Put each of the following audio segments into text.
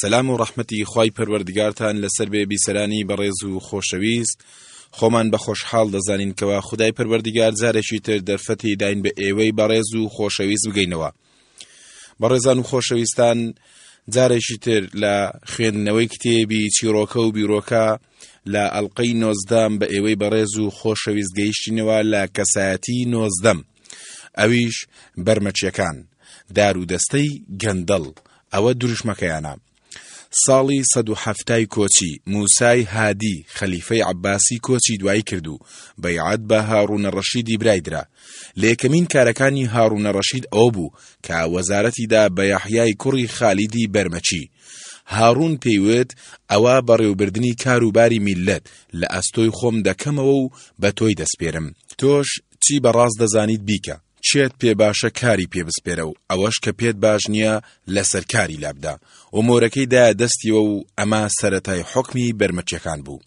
سەلام و ڕەحمەتی خوای پەروەردگارتان لەسەر بێ بیسەرانی بەڕێز و خۆشەویست خۆمان بە خۆشحاڵ دەزانین کەوا خدای پەروەردگار جارێکی تر دەرفەتی داین بە ئێوەی بەڕێز و خۆشەویست بگەینەوە بەڕێزان و خۆشەویستان جارێکی تر لە خوێندنەوەی کتێبی چیرۆکە و بیرۆکە لە ئەلقەی نۆزدەم بە ئێوەی بەڕێز و خۆشەویست گەیشتینەوە لە کەسایەتی نۆزدەم ئەویش بەرمەچیەکان دار و دەستەی گەندەڵ ئەوە دروشمەکەیانە ساڵی سەد و حەفتای کۆچی موسای هادی خەلیفەی عباسی کۆچی دوایی کرد و بەیعەت بە هاڕونە ڕەشیدی برای درا لە یەکەمین کارەکانی هاڕونە ڕەشید ئەو بوو کە وەزارەتیدا بە یاحیای کوڕی خالیدی بەرمەچی هاڕون پێیوت ئەوە بەڕێوبردنی کاروباری میلەت لە ئەستۆی خۆم دەکەمەوە و بە تۆی دەسپێرم تۆش چی بە ڕاست دەزانیت بیکە، چێت پێ باشە کاری پێ بسپێرە و ئەوەش کە پێت باش نییە لە سەر کاری لابدە و مۆرەکەی دایە دەستیەوە و ئەمە سەرەتای حوکمی بەرمەکیەکان بوو.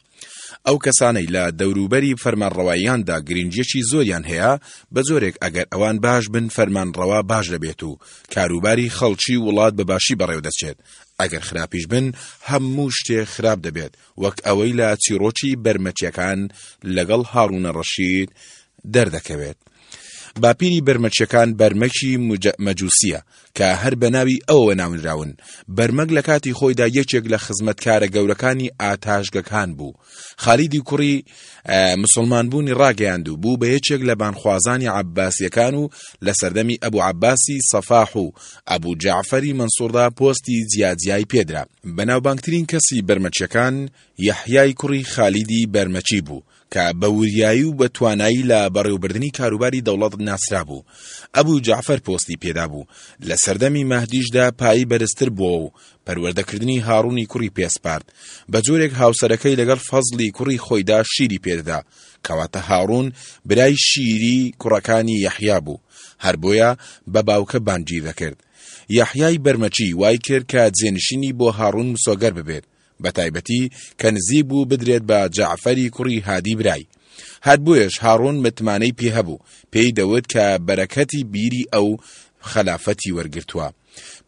ئەو کەسانەی لە دەوروبەری فەرمانڕەواییاندا گرنگیەکی زۆریان هەیە بە جۆرێک ئەگەر ئەوان باش بن فەرمانڕەوا باش دەبێت و کاروباری خەڵکی وڵات بە باشی بەڕێوە دەچێت ئەگەر خراپیش بن هەموو شتێ خراپ دەبێت وەک ئەوەی لە چیڕۆکی بەرمەکیەکان لەگەڵ هاڕونە ڕەشید دەردەکەوێت باپیری بەرمەکیەکان بەرمەکی مەجوسیە کە هەر بەناوی ئەوە ناونراون بەرمەگ لە کاتی خۆیدا یەکێک لە خزمەتکارە گەورەکانی ئاتاشگەکان بوو خالیدی کوڕی مسلمان بوونی ڕاگەیاند و بوو بە یەکێک لە بانخوازانی عباسیەکان و لە سەردەمی ئەبوو عباسی سەفاح و ئەبوو جعفەری منسووردا پۆستی جیاجیای پێدرا بەناوبانگترین کەسی بەرمەچیەکان یەحیای کوڕی خالیدی بەرمەچی بوو کە بە وریایی و بە توانایی لە بەڕێوبردنی کاروباری دەوڵەت ناسرابوو. ئەبو جەعفەر پۆستی پێدابوو، لە سەردەمی مەهدیشدا پایی بەرزتر بووە و پەروەردەکردنی هاڕوونی کوڕی پێسپارد بە جۆرێک هاوسەرەکەی لەگەڵ فەزڵی کوڕی خۆیدا شیری پێدەدا، کەواتە هاڕوون برای شیری کوڕەکانی یەحیا بوو، هەر بۆیە بە باوکە بانگی دەکرد. یەحیای بەرمەچی وای کرد کە جێنشینی بۆ هاڕوون مسۆگەر ببێت، بە تایبەتی کە نزیک بوو بدرێت بە جەعفەری کوڕی هادی برای. هەر بۆیەش هاڕوون متمانەی پێ هەبوو، پێی دەوت کە بەرەکەتی بیری ئەو خەلافەتی وەرگرتووە.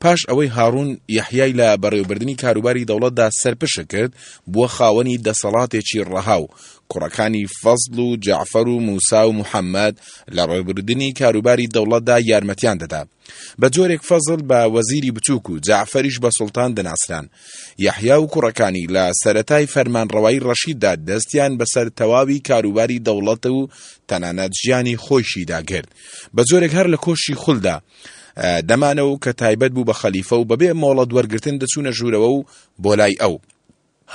پاش ئەوەی هاڕوون یەحیای لە بەڕێوەبردنی کاروباری دەوڵەتدا سەرپشک کرد، بووە خاوەنی دەسەڵاتێکی ڕەها و کوڕەکانی فەزڵ و جەعفەر و مووسا و موحەممەد لە ڕێوبردنی کاروباری دەوڵەتدا یارمەتیان دەدا. بە جۆرێک فەزڵ بە وەزیری بچووک و جەعفەریش بە سوڵتان دەناسران. یەحیا و کوڕەکانی لە سەرەتای فەرمانڕەوایی ڕەشیددا دەستیان بەسەر تەواوی کاروباری دەوڵەت و تەنانەت ژیانی خۆیشیدا گرت. بە جۆرێک هەر لە کۆشی خولدا دەمانە و کە تایبەت بوو بە خەلیفە و بەبێ مۆڵەت وەرگرتن دەچوونە ژوورەوە و بۆ لای ئەو.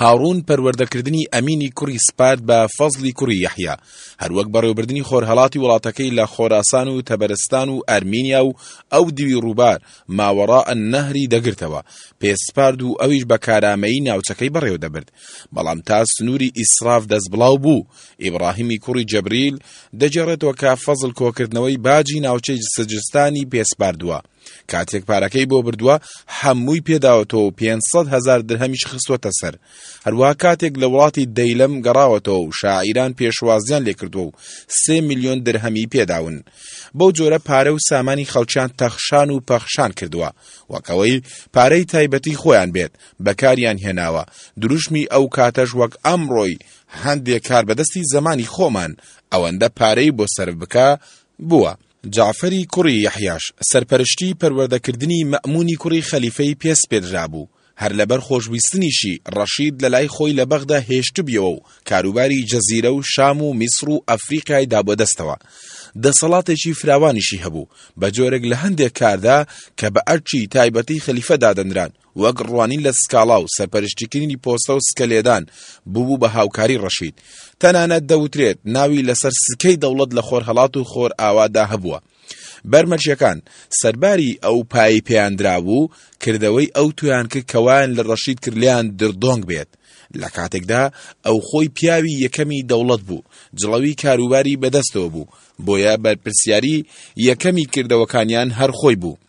هاڕوون پەروەردەکردنی ئەمینی کوڕی سپارد بە فەزڵی کوڕی یەحیا، هەروەک بەڕێوەبردنی خۆرهەڵاتی وڵاتەکەی لە خۆراسان و تەبەرستان و ئەرمینیا و ئەو دیوی ڕووبار، ماوەڕاء النهر، ی دەگرتەوە، پێ سپارد و ئەویش بە کارامەیی ناوچەکەی بەڕێوەدەبرد. بەڵام تا سنووری ئیسراف دەستبڵاو بوو، ئیبڕاهیمی کوڕی جەبریل، دەگێڕێتەوە کە فەزڵ کۆکردنەوەی باجی ناوچەی سجستانی پێ سپاردووە، کاتێک پارەکەی بۆ بردووە حەمووی پێداوەتەوە پێنج سەد هەزار درهەمیش خستوەتە سەر هەروەها کاتێک لە وڵاتی دەیلەم گەڕاوەتەوە و شاعیران پێشوازیان لێکردووە و سێ میلیۆن درهەمی پێداون بەو جۆرە پارە و سامانی خەڵکیان تەخشان و پەخشان کردووە وەکەوەی پارەی تایبەتی خۆیان بێت بەکاریان هێناوە دروشمی ئەو کاتەش وەک ئەمڕۆی هەندێک کار بەدەستی زمانی خۆمان ئەوەندە پارەی بۆ سەر بکە بووە جەعفەری کوڕی یەحیاش سەرپەرشتیی پەروەردەکردنی مەئموونی کوڕی خەلیفەی پێ سپێردرابوو، هەر لەبەر خۆشویستنیشی ڕەشید لە لای خۆی لە بەغدا هێشتبویەوە و کاروباری جەزیرە و شام و میسڕ و ئەفریقیای دابووە دەستەوە. دەسەڵاتێکی فراوانیشی هەبوو، بە جۆرێک لە هەندێک کاردا کە بە ئەرکی تایبەتی خەلیفە دادەنران، وەک ڕوانین لە سکاڵا و سەرپەرشتیکردنی پۆستە و سکە لێدان بووبوو بە هاوکاری ڕەشید تەنانەت دەوترێت ناوی لەسەر سکەی دەوڵەت لە خۆرهەڵات و خۆر ئاوادا هەبووە بەرمەرجەکان سەرباری ئەو پایی پێیاندرا بوو کردەوەی ئەو تویان کرد کەوایان لە ڕەشید کردلیان دردۆنگ بێت لە کاتێکدا ئەو خۆی پیاوی یەکەمی دەوڵەت بوو جڵەوی کاروباری بەدەستەوە بوو بۆیە بەرپرسیاری یەکەمی کردەوەکانیان هەر خۆی بوو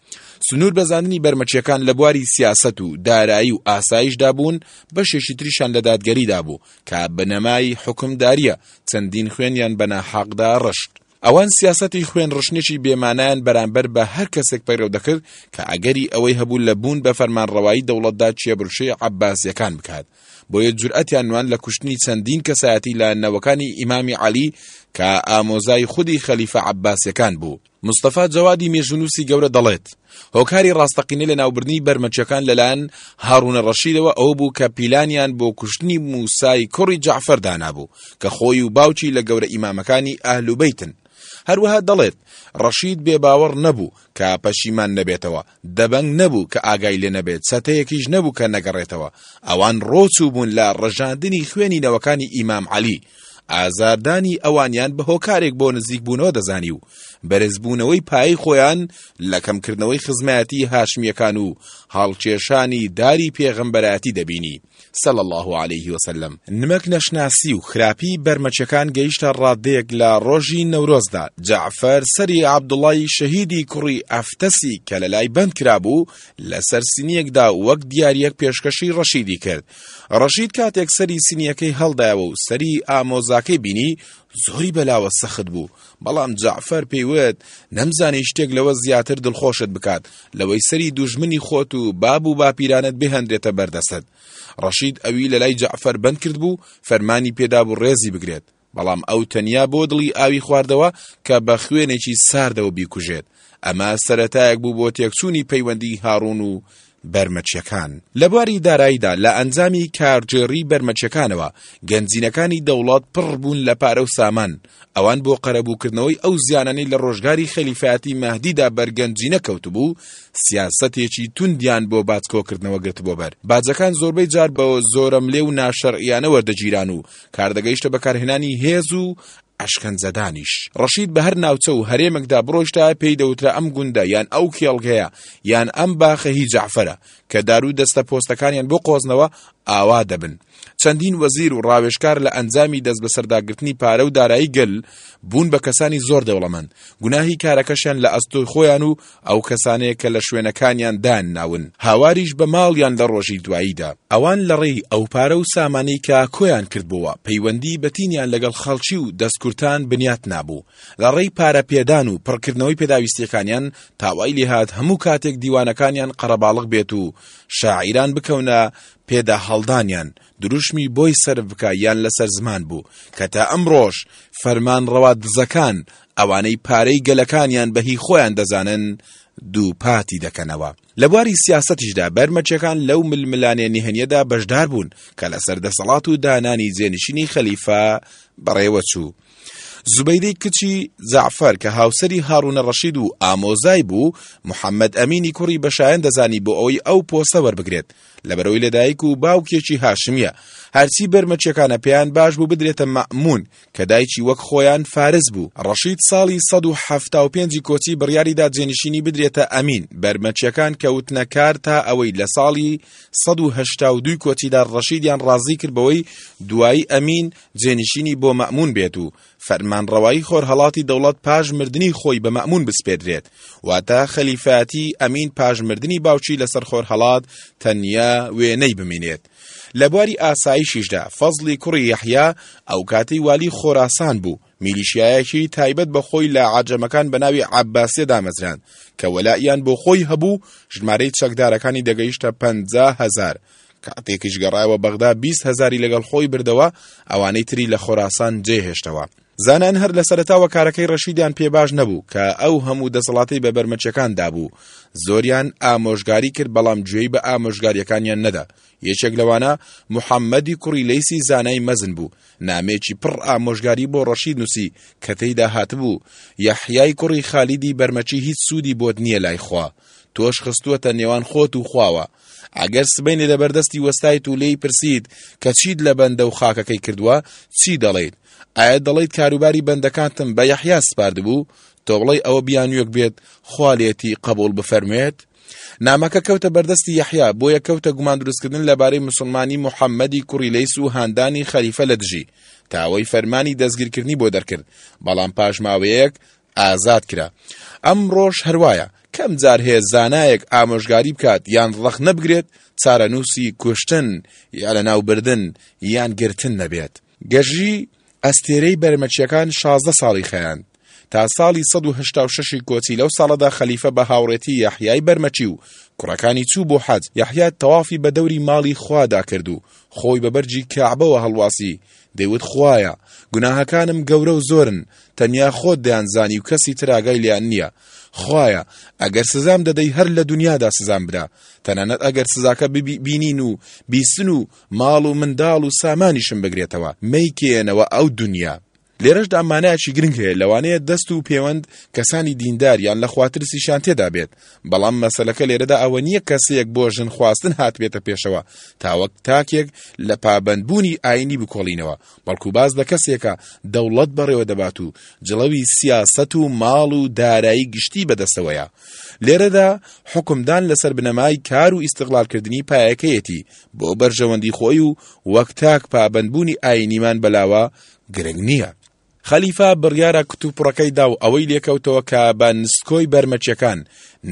سنوور بەزاندنی بەرمەچیەکان لە بواری سیاسەت و دارایی و ئاسایشدا بوون، بەشێکی تریشیان لە دادگەریدا بوو، کە بنەمای حوکمداریە، چەندین خوێنیان بە ناحەقدا ڕشت. ئەوان سیاسەتی خوێن ڕشتنێکی بێ مانایان بەرامبەر بە هەر کەسێک پەیڕەو دەکرد کە ئەگەری ئەوەی هەبوو لە بوون بە فەرمانڕەوایی دەوڵەتدا کێبڕکێی عەباسیەکان بکات، بۆیە جورئەتیان نواند لە کوشتنی چەندین کەسایەتی لە نەوەکانی ئیمامی عەلی کە ئامۆزای خودی خەلیفە عەباسیەکان بوو. مستەفا جەوادی مێژوونووسی گەورە دەڵێت، هۆکاری ڕاستەقینەی لەناوبردنی بەرمەکییەکان لەلایەن هاڕوونە ڕەشیدەوە ئەوە بوو کە پیلانیان بۆ کوشتنی مووسای کوڕی جەعفەر دانابوو کە خۆی و باوکی لە گەورە ئیمامەکانی ئەهلوبەیتن. هەروەها دەڵێت، ڕەشید بێباوەڕ نەبوو کە پەشیمان نەبێتەوە، دەبەنگ نەبوو کە ئاگای لێ نەبێت، چەتەیەکیش نەبوو کە نەگەڕێتەوە، ئەوان ڕۆچوو بوون لە ڕژاندنی خوێنی نەوەکانی ئیمام عەلی، ئازاردانی ئەوانیان بە هۆکارێک بۆ نزیک بوونەوە دەزانی و بەرز بوونەوەی پایەی خۆیان لە کەمکردنەوەی خزمایەتی هاشمیەکان و هەڵکێشانی داری پێغەمبەرایەتی دەبینی. صلی اللە علیە وسلم، نمەک نەشناسی و خراپی بەرمەچەکان گەیشتە ڕادەیەک لە ڕۆژی نەورۆزدا جەعفەر سەری عەبدوڵڵای شەهیدی کوڕی ئەفتەسی کە لەلای بەند کرابوو لەسەر سینیەکدا وەک دیاریەک پێشکەشی ڕەشیدی کرد ڕەشید کاتێک سەری سینیەکەی هەڵدایەوە و سەری ئامۆزاکەی بینی زۆری بەلاوە سەخت بوو بەڵام جەعفەر پێی وت، نەمزانی شتێک لەوە زیاتر دڵخۆشت بکات، لەوەی سەری دوژمنی خۆت و باب و باپیرانت بهێنرێتە بەر دەستت. ڕەشید ئەوی لەلای جەعفەر بەند کردبوو، فەرمانی پێ دابوو ڕێزی بگرێت، بەڵام ئەو تەنیا بۆ دڵی ئاوی خواردەوە کە بە خوێنێکی ساردەوە بیکوژێت، ئەمە سەرەتایەک بوو بۆ تێکچوونی پەیوەندیی هاڕوون و بەرمەچیەکان. لە بواری داراییدا لە ئەنجامی کارگێڕی بەرمەچیەکانەوە گەنجینەکانی دەوڵەت پڕ بوون لە پارە و سامان، ئەوان بۆ قەرەبوو کردنەوەی ئەو زیانانەی لە ڕۆژگاری خەلیفایەتی مەهدیدا بەر گەنجینە کەوتبوو سیاسەتێکی توندیان بۆ باج کۆکردنەوە گرتبووە بەر، باجەکان زۆربەی جار بە زۆرەملێ و ناشەرعیانە وەردەگیران و کار دەگەیشتە بەکارهێنانی هێز و ئەشکەنجەدانیش. ڕەشید بە هەر ناوچە و هەرێمێکدا بڕۆیشتایە پێی دەوترا ئەم گوندە یان ئەو کێڵگەیە یان ئەم باخە هی جەعفەرە، کە دار و دەستە پۆستەکانیان بۆ قۆزنەوە ئاوا دەبن. چەندین وەزیر و ڕاوێژکار لە ئەنجامی دەستبەسەرداگرتنی پارە و دارایی گەل، بوون بە کەسانی زۆر دەوڵەمەند، گوناهی کارەکەشیان لە ئەستۆی خۆیان و ئەو کەسانەیە کە لە شوێنەکانیان دانناون، هاواریش بە ماڵیان لە ڕۆژی دواییدا، ئەوان لە ڕێی ئەو پارە و سامانەی کە کۆیان کردبۆوە، پەیوەندیی بەتینیان لەگەڵ خەڵکی و دەستکورتان بنیات نابوو، لە ڕێی پارە پێدان و پڕکردنەوەی پێداویستییەکانیان، تا وای لێ هات هەموو کاتێک دیوانەکانیان قەرەباڵغ بێت و شاعیران بکەونە پێداهەڵدانیان، دروشمی بۆی سەرف بکە یان لەسەر زمان بوو، کە تا ئەمڕۆش فەرمانڕەوا دزەکان ئەوانەی پارەی گەلەکانیان بە هی خۆیان دەزانن دووپاتی دەکەنەوە. لە بواری سیاسەتیشدا بەرمەچەکان لەو ململانێ نهێنیەدا بەشدار بوون کە لەسەر دەسەڵات و دانانی جێنشینی خەلیفە بەڕێوە چوو. زوبەیدەی کچی زەعفەر کە هاوسەری هاڕونە ڕەشید و ئامۆزای بوو محەممەد ئەمینی کوڕی بەشایەن دەزانی بۆ ئەوەی ئەو پۆسە وەربگرێت لەبەرەوەی لەدایک و باوکێکی هاشمیە هەرچی بەرمەچەکانە پێیان باش بوو بدرێتە مەمون کە دایکی وەک خۆیان فارس بوو. ڕەشید ساڵی سەد و حەفتا و پێنج ی کۆچی بڕیاری دا جێنشینی بدرێتە ئەمین، بەرمەکییەکان کەوتنە کار تا ئەوەی لە ساڵی سەد و هەشتا و دوو ی کۆچیدا ڕەشیدیان ڕازی کرد بەوەی دوایی ئەمین جێنشینی بۆ مەئمون بێت و فەرمانڕەوایی خۆرهەڵاتی دەوڵەت پاش مردنی خۆی بە مەئمون بسپێدرێت، واتە خەلیفایەتی ئەمین پاش مردنی باوکی لەسەر خۆرهەڵات تەنیا وێنەی بمینێت. لە بواری ئاسایشیشدا فەزڵی کوڕی یەحیا ئەو کاتەی والی خۆراسان بوو میلیشیایەکی تایبەت بە خۆی لە عەجەمەکان بە ناوی عەباسیە دامەزراند کە وەلائیان بۆ خۆی هەبوو ژمارەی چەکدارەکانی دەگەیشتە پ هزار کاتێکیش گەڕایەوە بەغدا بیست هزاری لەگەڵ خۆی بردەوە ئەوانەی تری لە خۆراسان جێهێشتەوە زانایان هەر لە سەرەتاوە کارەکەی ڕەشیدیان پێ باش نەبوو کە ئەو هەموو دەسەڵاتەی بە بەرمەچەکان دابوو، زۆریان ئامۆژگاری کرد بەڵام گوێی بە ئامۆژگارییەکانیان نەدا، یەکێک لەوانە محەممەدی کوڕی لەیسی زانای مەزن بوو، نامەیەکی پڕ ئامۆژگاری بۆ ڕەشید نووسی کە تێیدا هاتبوو، یەحیای کوڕی خالیدی بەرمەچی هیچ سوودی بۆت نییە لای خوا، تۆش خستووەتە نێوان خۆت و خواوە. ئەگەر سبەینێ لەبەر دەستی وەستایت و لێی پرسیت کە چیت لە بەندە و خاکەکەی کردووە چی دەڵێیت ئایا دەڵێیت کاروباری بەندەکانتم بە یەحیا سپاردبوو تۆ بڵێ ئەوە بیانویەک بێت خوالێتی قبول بفەرموێت نامەکە کەوتە بەردەستی یەحیا بۆیە کەوتە گومان دروستکردن لەبارەی مسلمانی محەممەدی کوڕی لەیس و هاندانی خەریفە لە دژی تاوەی فەرمانی دەستگیرکردنی بۆ دەرکرد بەڵام پاشماوەیەک ئازاد کرا. ئەمڕۆش هەروایە، کەم جار هەیە زانایەک ئامۆژگاری بکات یان ڕەخنە بگرێت، چارەنووسی کوشتن یا لەناوبردن یان گرتن نەبێت. گەشی ئەستێرەی بەرمەکییەکان شازدە ساڵی خایاند. تا ساڵی سەد و هەشتا و شەش ی کۆچی لەو ساڵەدا خەلیفە بە هاوڕێتی یەحیای بەرمەکی و کوڕەکانی چوو بۆ حەج، یەحیا تەوافی بە دەوری ماڵی خوادا کرد و خۆی بە بەرگی کەعبەوە هەڵواسی، دەیوت خوایە گوناهەکانم گەورە و زۆرن تەنیا خۆت دەیانزانی و کەسی تر ئاگای لێیان نییە خوایە ئەگەر سزام دەدەی هەر لە دنیادا سزام بدە تەنانەت ئەگەر سزاکە بینین و بیستن و ماڵ و منداڵ و سامانیشم بگرێتەوە مەیکێنەوە ئەو دنیا لێرەشدا مانایەکی گرنگ هەیە لەوانەیە دەست و پێوەند کەسانی دیندار یان لە خواترسیشان تێدا بێت بەڵام مەسەلەکە لێرەدا ئەوە نییە کەسێک بۆ ژن خواستن هاتبێتە پێشەوە تا وەک تاکێک لە پابەندبوونی ئاینی بکۆڵینەوە، بەڵکو باس لە کەسێکە دەوڵەت بەڕێوە دەبات و جڵەوی سیاسەت و ماڵ و دارایی گشتی بەدەستەوەیە. لێرەدا حکومدان لەسەر بنەمای کار و ئیستغلالکردنی پایەکەیەتی بۆ بەرژەوەندی خۆی و وەک تاک پابەندبوونی ئاینیمان بەلاوە گرنگ نییە. خەلیفە بڕیارە کوتوپڕەکەی دا و ئەوەی لێکەوتەوە کە بە نسکۆی بەرمەکیەکان،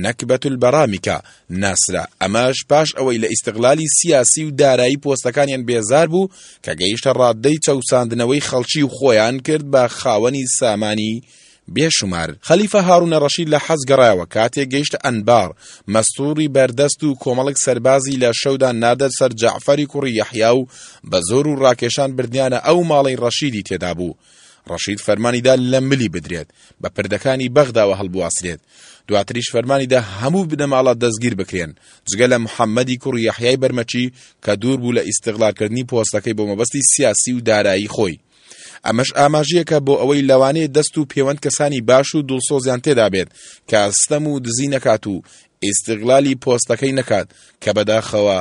نەکبەت البەرامکە، ناسرا، ئەمەش پاش ئەوەی لە ئیستغلالی سیاسی و دارایی پۆستەکانیان بێزار بوو کە گەیشتە ڕاددەی چەوساندنەوەی خەڵکی و خۆیان کرد بە خاوەنی سامانی بێشومار خەلیفە هاڕونە ڕەشید لە حەج گەڕایەوە کاتێک گەیشتە ئەنبار مەستوری بەردەست و کۆمەڵێک سەربازی لە شەودا ناردە سەر جەعفەری کوڕی یەحیا و بە زۆر و ڕاکێشان بردنیانە ئەو ماڵەی ڕەشیدی تێدا بوو. ڕەشید فەرمانی دا لە ملی بدرێت، بە پردەکانی بەغداوە هەڵبواسرێت. دواتریش فەرمانی دا هەموو بنەماڵە دەستگیر بکرێن، جگە لە محەممەدی کوڕی یەحیای بەرمەکی کە دوور بوو لە ئیستغلالکردنی پۆستەکەی بۆ مەبەستی سیاسی و دارایی خۆی. ئەمەش ئاماژیەکە بۆ ئەوەی لەوانەیە دەست و پێوەند کەسانی باش و دڵسۆزیان تێدابێت کە ستەم و دزی نەکات و ئیستغلالی پۆستەکەی نەکات کە بەداخەوە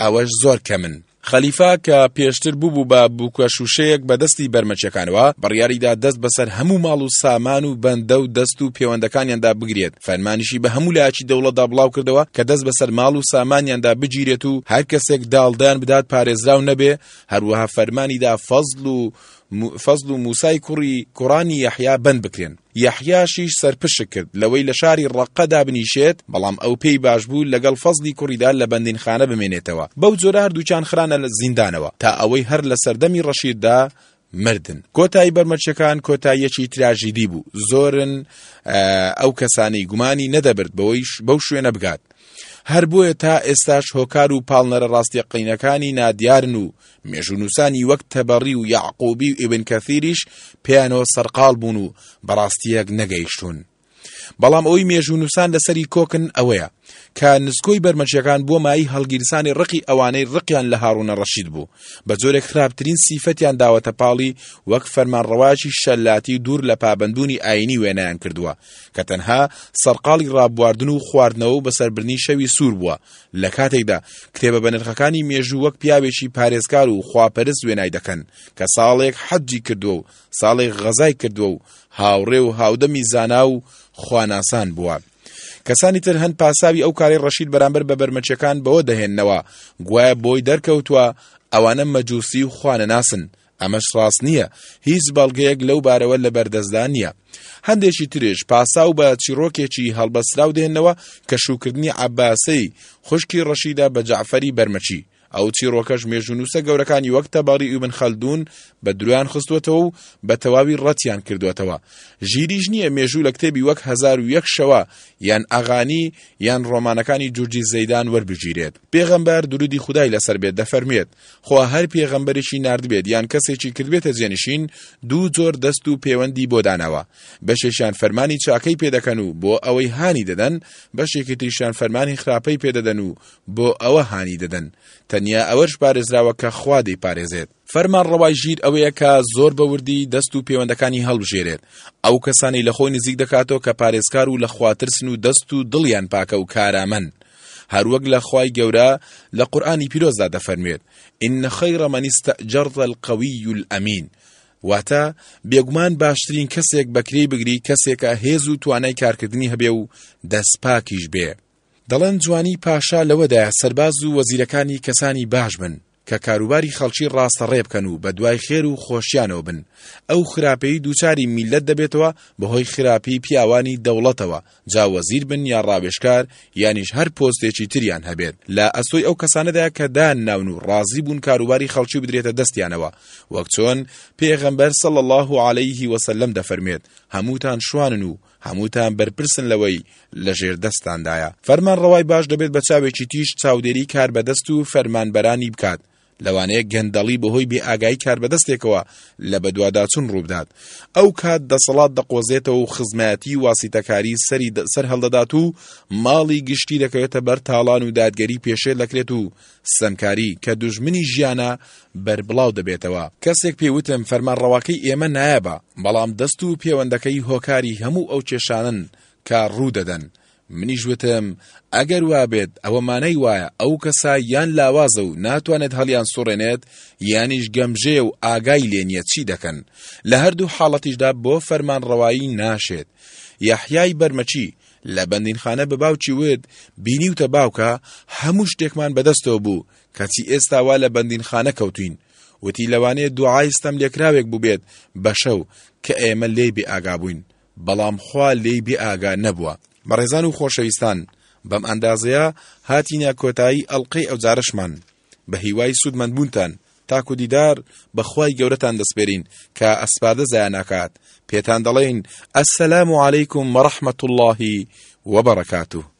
ئەوەش زۆر کەمن. خەلیفە کە پێشتر بووبوو بە بووکە شووشەیەک بە دەستی بەرمەچەکانەوە بڕیاریدا دەست بەسەر هەموو ماڵ و سامان و بەندە و دەست و پێوەندەکانیاندا بگرێت فەرمانیشی بە هەموو لایەکی دەوڵەتدا بڵاو کردەوە کە دەست بەسەر ماڵ و سامانیاندا بگیرێت و هەر کەسێک داڵدەیان بدات پارێزراو نەبێ هەروەها فەرمانی دا فەزڵ و فەزڵ و موسای کوڕی کوڕانی یەحیا بەند بکرێن یەحیاشیش سەرپشک کرد لەوەی لە شاری ڕەقەدا بنیشێت بەڵام ئەو پێی باش بوو لەگەڵ فەزلی کوڕیدا لە بەندینخانە بمێنێتەوە بەو جۆرە هەردووچان خرانە لە زیندانەوە تا ئەوەی هەر لە سەردەمی ڕەشیددا مردن کۆتایی بەرمەچەکان کۆتاییەکی تراژیدی بوو زۆرن ئەو کەسانی گومانی نەدەبرد بەوەیش بەو شوێنە بگات هەر بۆیە تا ئێستاش هۆکار و پاڵنەرە ڕاستیەقینەکانی نادیارن و مێژونووسانی وەک تەبەڕی و یعقوبی و ئیبن کەثیریش پێیانەوە سەرقاڵ بوون و بەڕاستیەک نەگەیشتون. بەڵام ئەوەی مێژونووسان لەسەری کۆکن ئەوەیە کە نسکۆی بەرمەچەکان بۆ مایی هەڵگیرسانی ڕقی ئەوانەی ڕقیان لە هاڕونە ڕەشید بوو بە جۆرێک خراپترین سیفەتیان داوەتە پاڵی وەک فەرمانڕەواکی شەلاتی دوور لە پابندونی ئاینی وێنایان کردووە کە تەنها سەرقاڵی ڕابواردن و خواردنەوە و بەسەربردنی شەوی سوور بووە لە کاتێکدا کتێبە بەنرخەکانی مێژوو وەک پیاوێکی پارێزکار و خواپەرست وێنای دەکەن کە ساڵێک حەجی کردووە و ساڵێک غەزای کردووە و هاوڕێ و هاودەمی زانا و خواناسان بووە. کەسانی تر هەند پاساوی ئەو کارەی ڕەشید بەرامبەر بە بەرمەچەکان بەوە دەهێننەوە گوایە بۆی دەرکەوتووە ئەوانە مەجووسی و خوانەناسن ئەمەش ڕاست نییە، هیچ بەڵگەیەک لەو بارەوە لە بەردەستدا نییە. هەندێکی تریش پاساو بە چیڕۆکێکی هەڵبەستراو دێننەوە کە شووکردنی عەباسەی خوشکی ڕەشیدە بە جەعفەری بەرمەکی، ئەو چیڕۆکەش مێژوونووسە گەورەکانی وەک تەبەری و ئیبن خەلدوون بە درۆیان خستووەتەوە و بە تەواوی ڕەتیان کردووەتەوە. ژیریش نییە مێژوو لە کتێبی وەک هەزار و یەک شەوە یان ئەغانی یان ڕۆمانەکانی جورجی زەیدان وەربگیرێت. پێغەمبەر، درودی خودای لەسەر بێت، دەفەرموێت، خوا هەر پێغەمبەرێکی ناردبێت یان کەسێکی کردبێتە جێنشین دوو جۆر دەست و پێوەندی بۆ داناوە، بەشێکیان فەرمانی چاکەی پێ دەکەن و بۆ ئەوەی هانی دەدەن، بەشێکی تریشیان فەرمانی خراپەی پێ دەدەن و بۆ ئەوە هانی دەدەن، تەنیا ئەوەش پارێزراوە کە خوا دەیپارێزێت. فەرمانڕەوای ژیر ئەوەیە کە زۆر بە وردی دەست و پێوەندەکانی هەڵبژێرێت، ئەو کەسانەی لە خۆی نزیک دەکاتەوە کە پارێزکار و لە خوا ترسن و دەست و دڵیان پاکە و کارامەن، هەروەک لە خوای گەورە لە قورئانی پیرۆزدا دەفەرموێت ان خیر من استأجرت القوی الامین واتە بێگومان باشترین کەسێک بەکرێی بگری کەسێکە هێز و توانای کارکردنی هەبێ و دەستپاکیش بێ دەڵێن جوانی پاشا لەوەدایە سەرباز و وەزیرەکانی کەسانی باش بن کە کاروباری خەڵکی ڕاستەڕێ بکەن و بەدوای خێر و خۆشیانەوە بن، ئەو خراپەی دووچاری میللەت دەبێتەوە بەهۆی خراپی پیاوانی دەوڵەتەوە، جا وەزیر بن یا ڕاوێژکار یانیش هەر پۆستێکی تریان هەبێت، لە ئەستۆی ئەو کەسانەدایە کە دانناون و ڕازی بوون کاروباری خەڵکی بدرێتە دەستیانەوە، وەک چۆن پێغەمبەر صلی اللە علیه وسلم دەفەرموێت، هەمووتان شوانن و هەمووتان بەرپرسن لەوەی لە ژێر دەستتاندایە. فەرمانڕەوای باش دەبێت بە چاوێکی تیژ چاودێری کاربەدەست و فەرمانبەرانی بکات، لەوانەیە گەندەڵی بەهۆی بێئاگایی کاربەدەستێکەوە لە بەدواداچوون ڕووبدات، ئەو کات دەسەڵات دەقۆزێتەوە و خزمایەتی و واسیتەکاری سەری سەرهەڵدەدات و ماڵی گشتی دەکەوێتە بەر تاڵان و دادگەری پێشێل دەکرێت و ستەمکاری، کە دوژمنی ژیانە، بەربڵاو دەبێتەوە. کەسێک پێی وتم فەرمانڕەواکەی ئێمە نایابە، بەڵام دەست و پێوەندەکەی هۆکاری هەموو ئەو کێشانەن کە ڕوو دەدەن. منیش وتم ئەگەر وا بێت، ئەوە مانای وایە ئەو کەسە یان لاوازە و ناتوانێت هەڵیانسوڕێنێت، یانیش گەمژەیە و ئاگای لێ نییە چی دەکەن. لە هەردوو حاڵەتیشدا بۆ فەرمانڕەوایی ناشێت. یەحیای بەرمەکی، لە بەندینخانە بە باوکی وت، بینیوتە باوکە، هەموو شتێکمان بەدەستەوە بوو، کەچی ئێستا وا لە بەندینخانە کەوتووین. وتی، لەوانەیە دوعای ستەملێکراوێک بووبێت بە شەو، کە ئێمە لێی بێئاگا بووین، بەڵام خوا لێی بێئاگا نەبووە. بەڕێزان و خۆشەویستان، بەم ئەندازەیە هاتینە کۆتایی ئەڵقەی ئەوجارەشمان. بەهیوای سوودمەند بوونتان تاکو دیدار بەخوای گەورەتان دەسپێرین کە ئەسپاردە زایە ناکات پێتان دەڵێین السلام علیکم ورحمة اللە وبرکاته